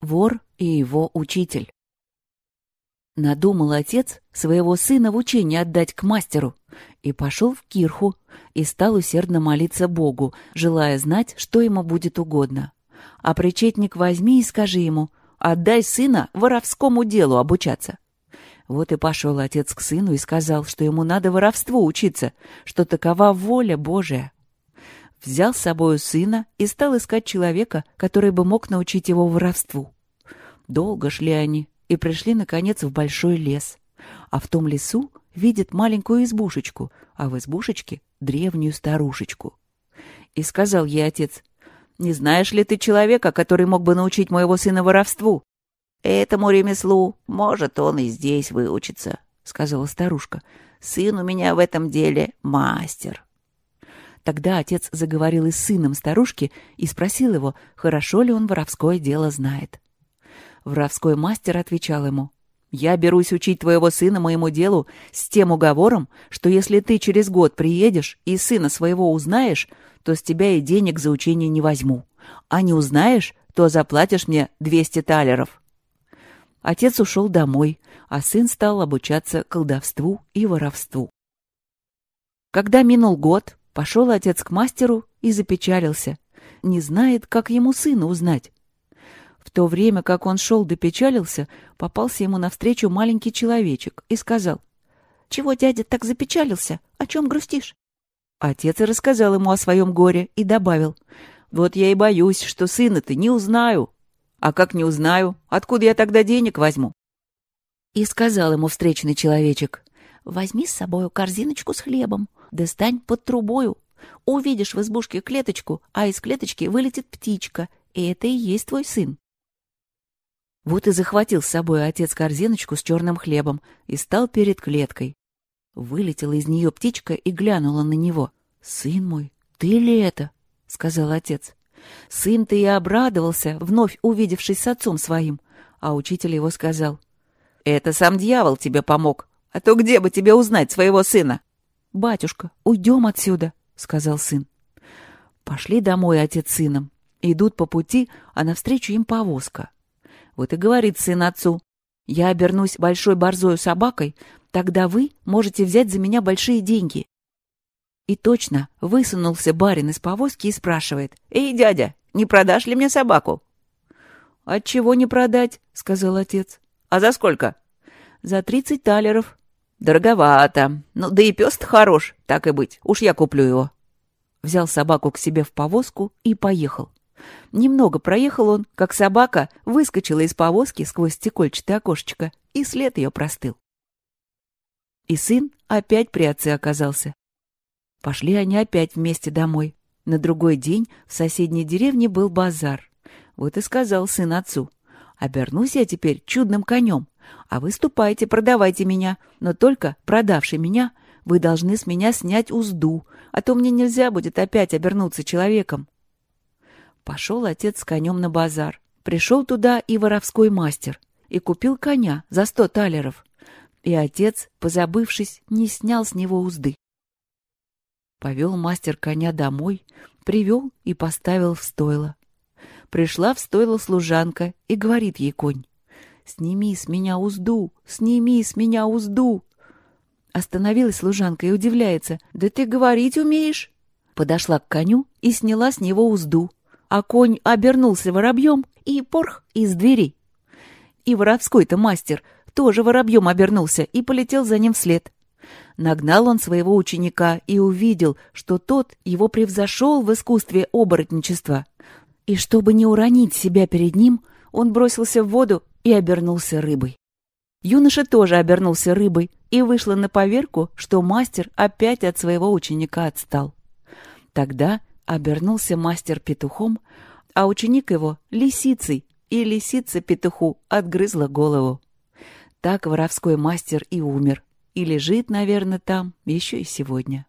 Вор и его учитель. Надумал отец своего сына в учение отдать к мастеру и пошел в кирху и стал усердно молиться Богу, желая знать, что ему будет угодно. А причетник возьми и скажи ему, отдай сына воровскому делу обучаться. Вот и пошел отец к сыну и сказал, что ему надо воровству учиться, что такова воля Божия взял с собою сына и стал искать человека, который бы мог научить его воровству. Долго шли они и пришли, наконец, в большой лес. А в том лесу видит маленькую избушечку, а в избушечке — древнюю старушечку. И сказал ей отец, «Не знаешь ли ты человека, который мог бы научить моего сына воровству?» «Этому ремеслу может он и здесь выучиться», — сказала старушка. «Сын у меня в этом деле мастер». Тогда отец заговорил и с сыном старушки и спросил его, хорошо ли он воровское дело знает. Воровской мастер отвечал ему, «Я берусь учить твоего сына моему делу с тем уговором, что если ты через год приедешь и сына своего узнаешь, то с тебя и денег за учение не возьму. А не узнаешь, то заплатишь мне двести талеров». Отец ушел домой, а сын стал обучаться колдовству и воровству. Когда минул год, Пошел отец к мастеру и запечалился. Не знает, как ему сына узнать. В то время, как он шел допечалился, попался ему навстречу маленький человечек и сказал, «Чего дядя так запечалился? О чем грустишь?» Отец рассказал ему о своем горе и добавил, «Вот я и боюсь, что сына-то не узнаю. А как не узнаю, откуда я тогда денег возьму?» И сказал ему встречный человечек, «Возьми с собою корзиночку с хлебом, достань под трубою. Увидишь в избушке клеточку, а из клеточки вылетит птичка, и это и есть твой сын. Вот и захватил с собой отец корзиночку с черным хлебом и стал перед клеткой. Вылетела из нее птичка и глянула на него. «Сын мой, ты ли это?» — сказал отец. Сын-то и обрадовался, вновь увидевшись с отцом своим, а учитель его сказал. «Это сам дьявол тебе помог, а то где бы тебе узнать своего сына?» «Батюшка, уйдем отсюда», — сказал сын. Пошли домой отец с сыном. Идут по пути, а навстречу им повозка. Вот и говорит сын отцу, «Я обернусь большой борзою собакой, тогда вы можете взять за меня большие деньги». И точно высунулся барин из повозки и спрашивает, «Эй, дядя, не продашь ли мне собаку?» «Отчего не продать?» — сказал отец. «А за сколько?» «За тридцать талеров», «Дороговато. Ну, да и пес-то хорош, так и быть. Уж я куплю его». Взял собаку к себе в повозку и поехал. Немного проехал он, как собака выскочила из повозки сквозь стекольчатое окошечко, и след ее простыл. И сын опять при отце оказался. Пошли они опять вместе домой. На другой день в соседней деревне был базар. Вот и сказал сын отцу. «Обернусь я теперь чудным конем, а вы ступайте, продавайте меня, но только, продавший меня, вы должны с меня снять узду, а то мне нельзя будет опять обернуться человеком. Пошел отец с конем на базар. Пришел туда и воровской мастер, и купил коня за сто талеров. И отец, позабывшись, не снял с него узды. Повел мастер коня домой, привел и поставил в стойло. Пришла в стойло служанка и говорит ей конь. «Сними с меня узду! Сними с меня узду!» Остановилась служанка и удивляется. «Да ты говорить умеешь?» Подошла к коню и сняла с него узду. А конь обернулся воробьем и порх из двери. И воровской-то мастер тоже воробьем обернулся и полетел за ним вслед. Нагнал он своего ученика и увидел, что тот его превзошел в искусстве оборотничества. И чтобы не уронить себя перед ним, он бросился в воду и обернулся рыбой. Юноша тоже обернулся рыбой, и вышло на поверку, что мастер опять от своего ученика отстал. Тогда обернулся мастер петухом, а ученик его — лисицей, и лисица петуху отгрызла голову. Так воровской мастер и умер, и лежит, наверное, там еще и сегодня.